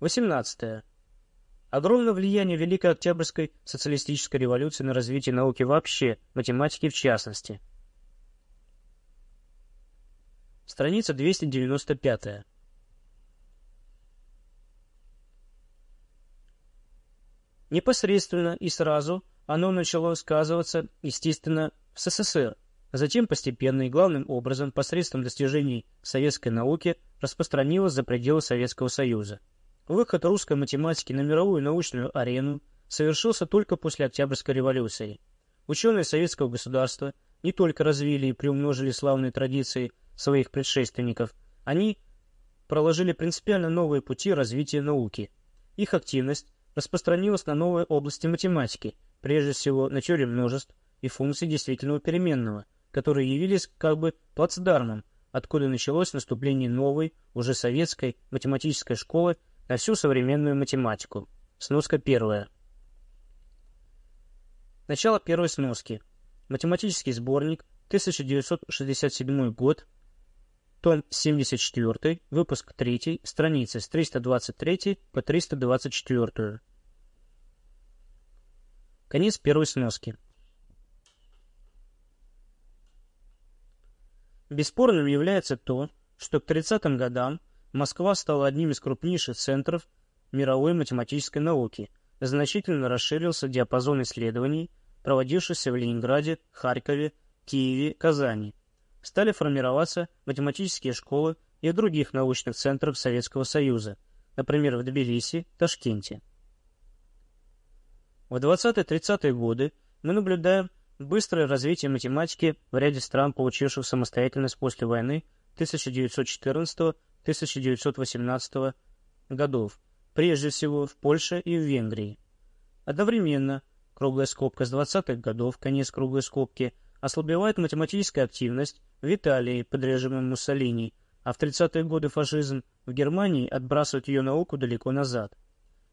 18. Огромное влияние Великой Октябрьской социалистической революции на развитие науки вообще, математики в частности. Страница 295. Непосредственно и сразу оно начало сказываться, естественно, в СССР, а затем постепенно и главным образом посредством достижений советской науки распространилось за пределы Советского Союза. Выход русской математики на мировую научную арену совершился только после Октябрьской революции. Ученые советского государства не только развили и приумножили славные традиции своих предшественников, они проложили принципиально новые пути развития науки. Их активность распространилась на новые области математики, прежде всего на теорию множеств и функции действительного переменного, которые явились как бы плацдармом, откуда началось наступление новой, уже советской математической школы на всю современную математику. Сноска первая. Начало первой сноски. Математический сборник, 1967 год, том 74, выпуск 3, страницы с 323 по 324. Конец первой сноски. Бесспорным является то, что к 30-м годам Москва стала одним из крупнейших центров мировой математической науки, значительно расширился диапазон исследований, проводившихся в Ленинграде, Харькове, Киеве, Казани. Стали формироваться математические школы и в других научных центрах Советского Союза, например, в Тбилиси, Ташкенте. В 20-30-е годы мы наблюдаем быстрое развитие математики в ряде стран, получивших самостоятельность после войны 1914-1918 годов, прежде всего в Польше и в Венгрии. Одновременно, круглая скобка с 20-х годов, конец круглой скобки, ослабевает математическая активность в Италии под режимом Муссолини, а в 30-е годы фашизм в Германии отбрасывает ее науку далеко назад.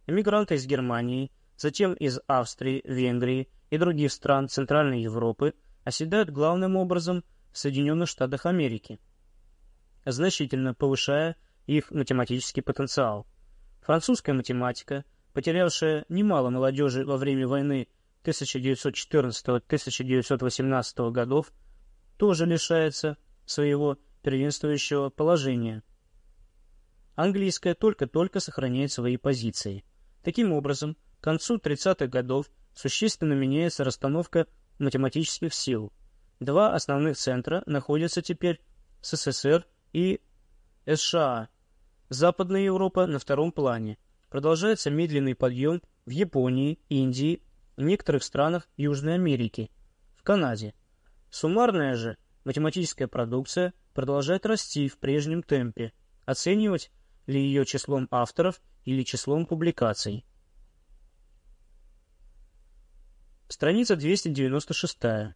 Эмигранты из Германии – затем из Австрии, Венгрии и других стран Центральной Европы оседают главным образом в Соединенных Штатах Америки, значительно повышая их математический потенциал. Французская математика, потерявшая немало молодежи во время войны 1914-1918 годов, тоже лишается своего первенствующего положения. Английская только-только сохраняет свои позиции. Таким образом, к концу 30-х годов существенно меняется расстановка математических сил. Два основных центра находятся теперь в СССР и США. Западная Европа на втором плане. Продолжается медленный подъем в Японии, Индии, некоторых странах Южной Америки, в Канаде. Суммарная же математическая продукция продолжает расти в прежнем темпе. Оценивать ли ее числом авторов или числом публикаций? Страница 296.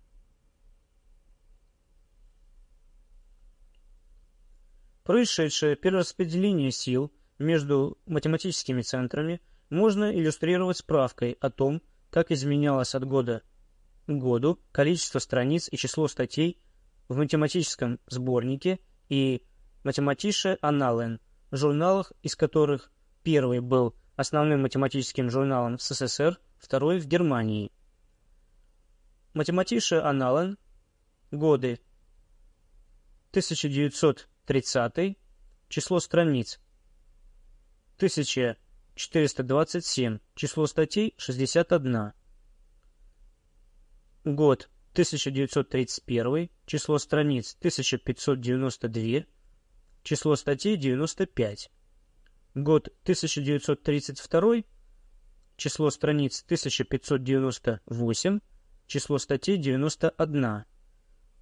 Происшедшее перераспределение сил между математическими центрами можно иллюстрировать справкой о том, как изменялось от года к году количество страниц и число статей в математическом сборнике и математише Анален, журналах, из которых первый был основным математическим журналом в СССР, второй в Германии. Математиша Аналан. Годы. 1930. Число страниц. 1427. Число статей 61. Год. 1931. Число страниц 1592. Число статей 95. Год 1932. Число страниц 1598 число статей 91,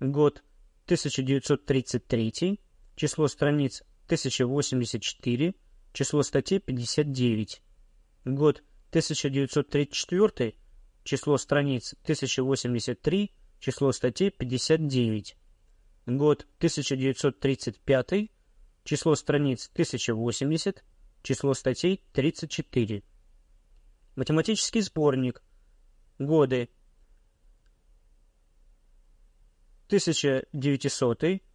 год 1933, число страниц 1084, число статей 59, год 1934, число страниц 1083, число статей 59, год 1935, число страниц 1080, число статей 34. Математический сборник. Годы 1900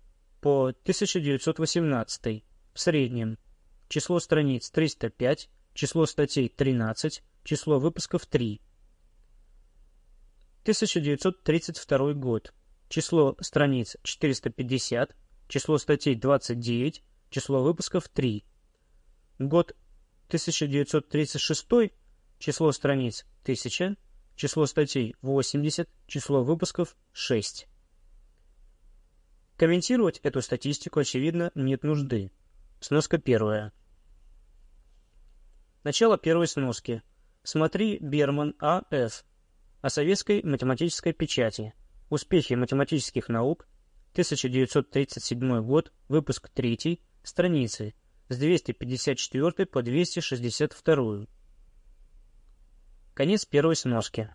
по 1918 в среднем. Число страниц 305, число статей 13, число выпусков 3. 1932 год. Число страниц 450, число статей 29, число выпусков 3. Год 1936, число страниц 1000, число статей 80, число выпусков 6. Комментировать эту статистику, очевидно, нет нужды. Сноска первая. Начало первой сноски. Смотри Берман А.Ф. О советской математической печати. Успехи математических наук. 1937 год. Выпуск 3. Страницы. С 254 по 262. Конец первой сноски.